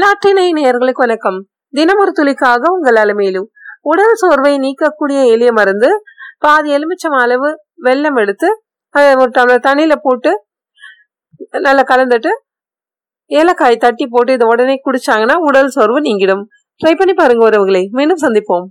லாட்டினை நேர்களுக்கு வணக்கம். தினமொரு ஒரு துளிக்காக உங்கள் அலமேலு உடல் சோர்வை நீக்கக்கூடிய எளிய மருந்து பாதி எலுமிச்சம் அளவு வெல்லம் எடுத்து அதை ஒரு டம்ளர் தண்ணியில போட்டு நல்லா கலந்துட்டு ஏலக்காய் தட்டி போட்டு இதை உடனே குடிச்சாங்கன்னா உடல் சோர்வு நீங்கிடும். ட்ரை பண்ணி பாருங்க உறவுகளை. மீண்டும் சந்திப்போம்.